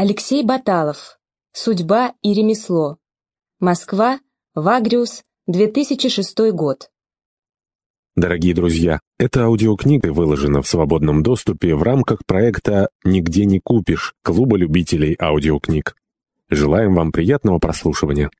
Алексей Баталов. Судьба и ремесло. Москва. Вагриус. 2006 год. Дорогие друзья, эта аудиокнига выложена в свободном доступе в рамках проекта «Нигде не купишь» Клуба любителей аудиокниг. Желаем вам приятного прослушивания.